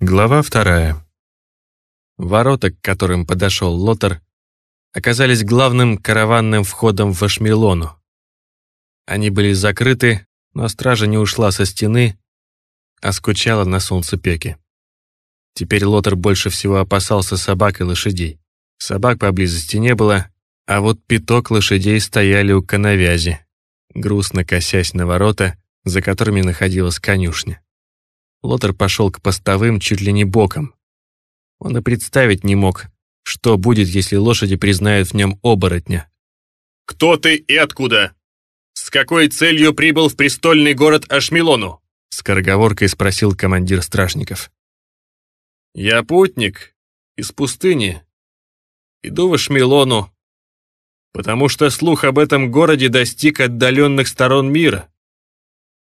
Глава вторая. Ворота, к которым подошел Лотар, оказались главным караванным входом в Ашмелону. Они были закрыты, но стража не ушла со стены, а скучала на солнцепеке. Теперь Лотар больше всего опасался собак и лошадей. Собак поблизости не было, а вот пяток лошадей стояли у коновязи, грустно косясь на ворота, за которыми находилась конюшня. Лотер пошел к постовым чуть ли не боком. Он и представить не мог, что будет, если лошади признают в нем оборотня. «Кто ты и откуда? С какой целью прибыл в престольный город Ашмелону?» Скороговоркой спросил командир стражников. «Я путник из пустыни. Иду в Ашмелону, потому что слух об этом городе достиг отдаленных сторон мира»,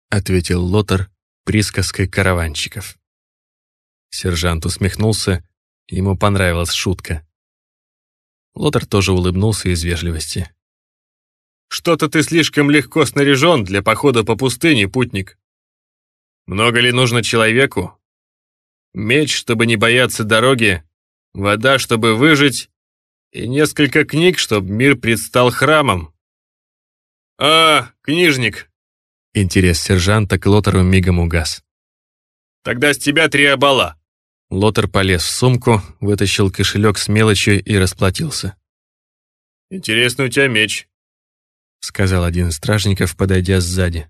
ответил Лотер, присказкой караванщиков. Сержант усмехнулся, ему понравилась шутка. Лотер тоже улыбнулся из вежливости. «Что-то ты слишком легко снаряжен для похода по пустыне, путник. Много ли нужно человеку? Меч, чтобы не бояться дороги, вода, чтобы выжить, и несколько книг, чтобы мир предстал храмом. А, книжник, Интерес сержанта к Лотеру мигом угас. «Тогда с тебя три обала!» Лотер полез в сумку, вытащил кошелек с мелочью и расплатился. «Интересный у тебя меч», — сказал один из стражников, подойдя сзади.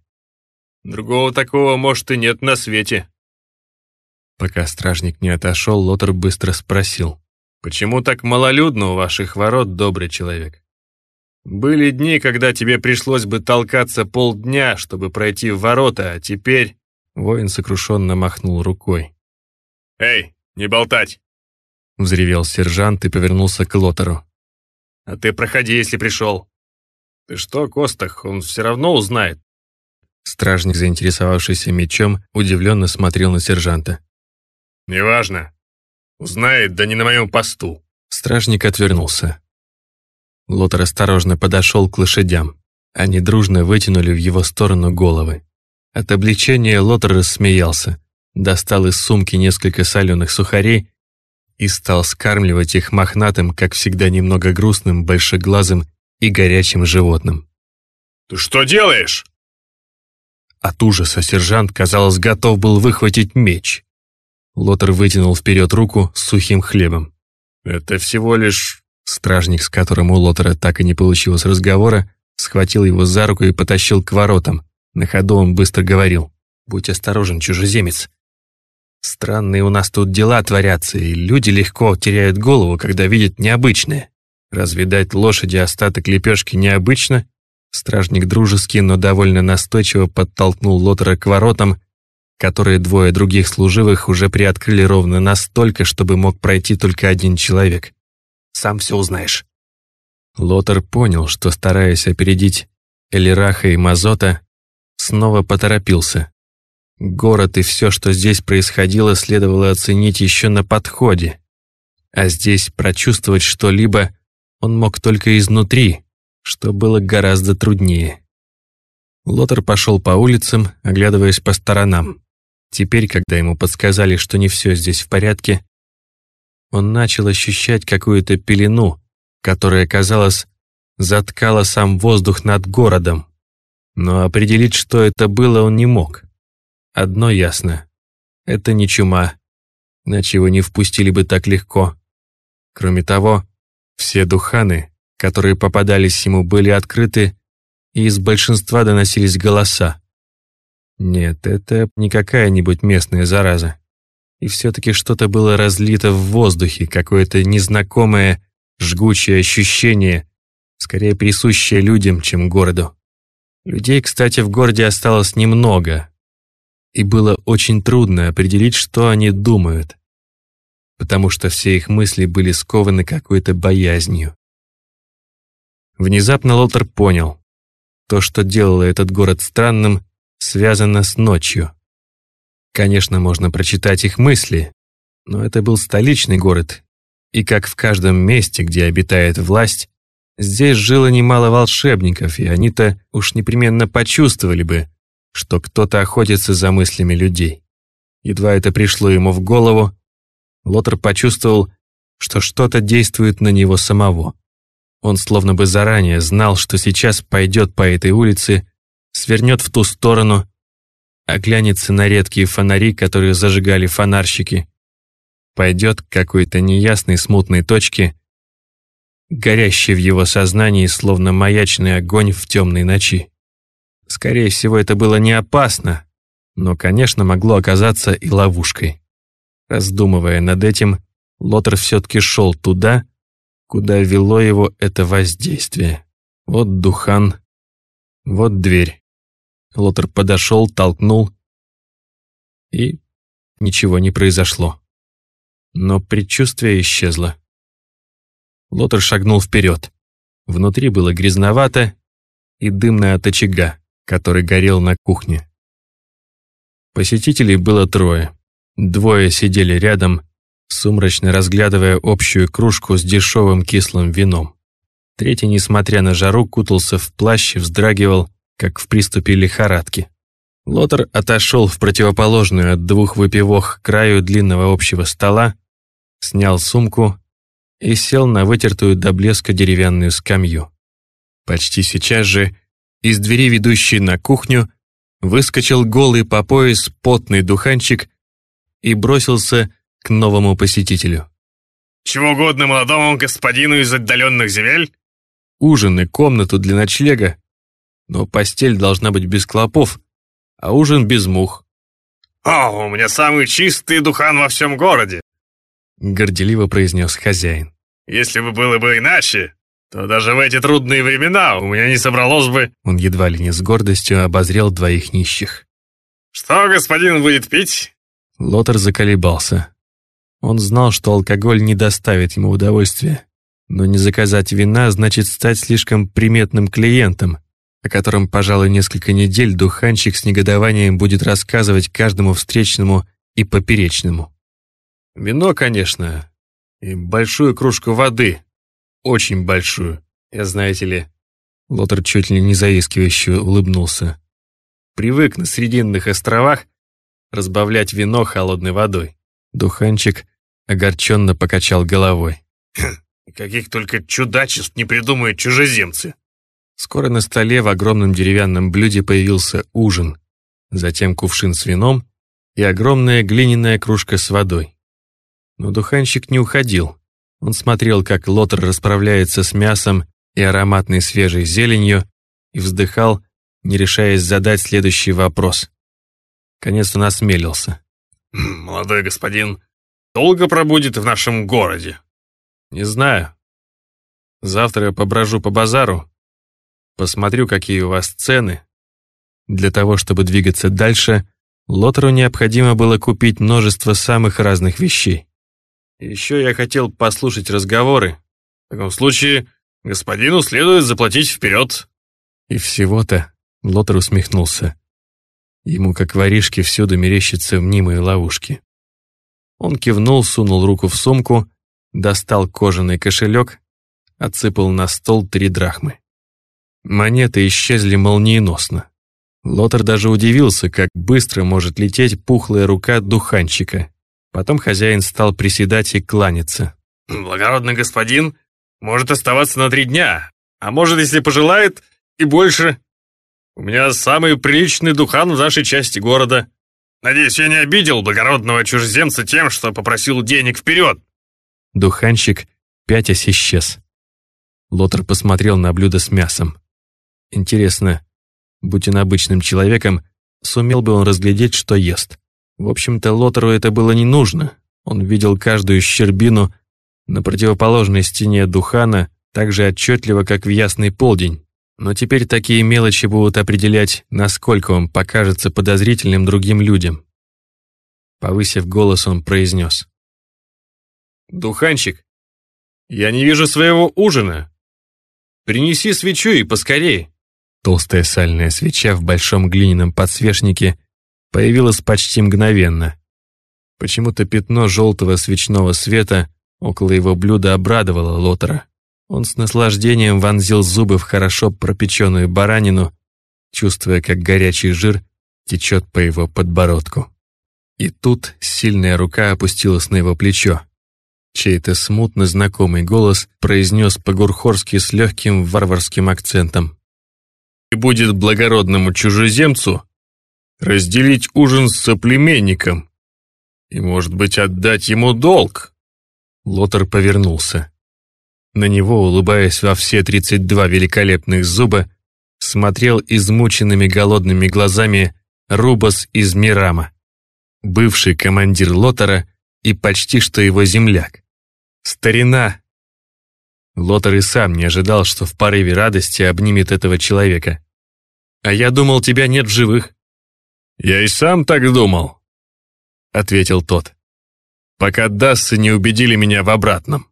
«Другого такого, может, и нет на свете». Пока стражник не отошел, Лотер быстро спросил. «Почему так малолюдно у ваших ворот, добрый человек?» Были дни, когда тебе пришлось бы толкаться полдня, чтобы пройти в ворота, а теперь...» Воин сокрушенно махнул рукой. «Эй, не болтать!» Взревел сержант и повернулся к Лотеру. «А ты проходи, если пришел. Ты что, Костах, он все равно узнает». Стражник, заинтересовавшийся мечом, удивленно смотрел на сержанта. «Неважно. Узнает, да не на моем посту». Стражник отвернулся. Лотер осторожно подошел к лошадям. Они дружно вытянули в его сторону головы. От облегчения Лотер рассмеялся, достал из сумки несколько соленых сухарей и стал скармливать их мохнатым, как всегда немного грустным, большеглазым и горячим животным. «Ты что делаешь?» От ужаса сержант, казалось, готов был выхватить меч. Лотер вытянул вперед руку с сухим хлебом. «Это всего лишь Стражник, с которым у Лотера так и не получилось разговора, схватил его за руку и потащил к воротам. На ходу он быстро говорил. «Будь осторожен, чужеземец. Странные у нас тут дела творятся, и люди легко теряют голову, когда видят необычное. Разве дать лошади остаток лепешки необычно?» Стражник дружески, но довольно настойчиво подтолкнул Лотера к воротам, которые двое других служивых уже приоткрыли ровно настолько, чтобы мог пройти только один человек. Сам все узнаешь». Лотер понял, что, стараясь опередить Элираха и Мазота, снова поторопился. Город и все, что здесь происходило, следовало оценить еще на подходе. А здесь прочувствовать что-либо он мог только изнутри, что было гораздо труднее. Лотер пошел по улицам, оглядываясь по сторонам. Теперь, когда ему подсказали, что не все здесь в порядке, он начал ощущать какую-то пелену, которая, казалось, заткала сам воздух над городом. Но определить, что это было, он не мог. Одно ясно — это не чума, иначе его не впустили бы так легко. Кроме того, все духаны, которые попадались ему, были открыты, и из большинства доносились голоса. Нет, это не какая-нибудь местная зараза и все-таки что-то было разлито в воздухе, какое-то незнакомое, жгучее ощущение, скорее присущее людям, чем городу. Людей, кстати, в городе осталось немного, и было очень трудно определить, что они думают, потому что все их мысли были скованы какой-то боязнью. Внезапно Лотер понял, то, что делало этот город странным, связано с ночью. Конечно, можно прочитать их мысли, но это был столичный город, и как в каждом месте, где обитает власть, здесь жило немало волшебников, и они-то уж непременно почувствовали бы, что кто-то охотится за мыслями людей. Едва это пришло ему в голову, Лотер почувствовал, что что-то действует на него самого. Он словно бы заранее знал, что сейчас пойдет по этой улице, свернет в ту сторону, оглянется на редкие фонари, которые зажигали фонарщики, пойдет к какой-то неясной смутной точке, горящей в его сознании, словно маячный огонь в темной ночи. Скорее всего, это было не опасно, но, конечно, могло оказаться и ловушкой. Раздумывая над этим, Лотер все-таки шел туда, куда вело его это воздействие. Вот Духан, вот дверь. Лотер подошел, толкнул, и ничего не произошло. Но предчувствие исчезло. Лотер шагнул вперед. Внутри было грязновато и дымно от очага, который горел на кухне. Посетителей было трое. Двое сидели рядом, сумрачно разглядывая общую кружку с дешевым кислым вином. Третий, несмотря на жару, кутался в плащ и вздрагивал, как в приступе лихорадки. Лотер отошел в противоположную от двух выпивок краю длинного общего стола, снял сумку и сел на вытертую до блеска деревянную скамью. Почти сейчас же из двери, ведущей на кухню, выскочил голый по пояс потный духанчик и бросился к новому посетителю. «Чего угодно молодому господину из отдаленных земель?» Ужин и комнату для ночлега, но постель должна быть без клопов, а ужин без мух. «О, у меня самый чистый духан во всем городе!» горделиво произнес хозяин. «Если бы было бы иначе, то даже в эти трудные времена у меня не собралось бы...» Он едва ли не с гордостью обозрел двоих нищих. «Что господин будет пить?» Лотер заколебался. Он знал, что алкоголь не доставит ему удовольствия. Но не заказать вина значит стать слишком приметным клиентом, о котором, пожалуй, несколько недель духанчик с негодованием будет рассказывать каждому встречному и поперечному. Вино, конечно, и большую кружку воды. Очень большую. Я, знаете ли, Лотер чуть ли не заискивающе улыбнулся. Привык на Срединных островах разбавлять вино холодной водой. Духанчик огорченно покачал головой. «Каких только чудачеств не придумают чужеземцы!» Скоро на столе в огромном деревянном блюде появился ужин, затем кувшин с вином и огромная глиняная кружка с водой. Но духанщик не уходил. Он смотрел, как Лотер расправляется с мясом и ароматной свежей зеленью, и вздыхал, не решаясь задать следующий вопрос. Конец он осмелился. «Молодой господин долго пробудет в нашем городе?» «Не знаю. Завтра я поброжу по базару, посмотрю, какие у вас цены. Для того, чтобы двигаться дальше, Лотеру необходимо было купить множество самых разных вещей. Еще я хотел послушать разговоры. В таком случае господину следует заплатить вперед». И всего-то Лотер усмехнулся. Ему, как воришке, всюду мерещатся мнимые ловушки. Он кивнул, сунул руку в сумку, достал кожаный кошелек, отсыпал на стол три драхмы. Монеты исчезли молниеносно. Лотер даже удивился, как быстро может лететь пухлая рука духанчика. Потом хозяин стал приседать и кланяться. «Благородный господин может оставаться на три дня, а может, если пожелает, и больше. У меня самый приличный духан в нашей части города. Надеюсь, я не обидел благородного чужеземца тем, что попросил денег вперед». Духанщик пятясь исчез. Лотер посмотрел на блюдо с мясом. Интересно, будь он обычным человеком, сумел бы он разглядеть, что ест. В общем-то, Лотеру это было не нужно. Он видел каждую щербину на противоположной стене Духана так же отчетливо, как в ясный полдень. Но теперь такие мелочи будут определять, насколько он покажется подозрительным другим людям. Повысив голос, он произнес. «Духанчик, я не вижу своего ужина. Принеси свечу и поскорей». Толстая сальная свеча в большом глиняном подсвечнике появилась почти мгновенно. Почему-то пятно желтого свечного света около его блюда обрадовало Лотера. Он с наслаждением вонзил зубы в хорошо пропеченную баранину, чувствуя, как горячий жир течет по его подбородку. И тут сильная рука опустилась на его плечо. Чей-то смутно знакомый голос произнес по-гурхорски с легким варварским акцентом. «И будет благородному чужеземцу разделить ужин с соплеменником и, может быть, отдать ему долг». Лотер повернулся. На него, улыбаясь во все тридцать два великолепных зуба, смотрел измученными голодными глазами Рубас из Мирама, бывший командир Лотера и почти что его земляк. Старина! Лотер и сам не ожидал, что в порыве радости обнимет этого человека. «А я думал, тебя нет в живых». «Я и сам так думал», — ответил тот. «Пока Дассы не убедили меня в обратном».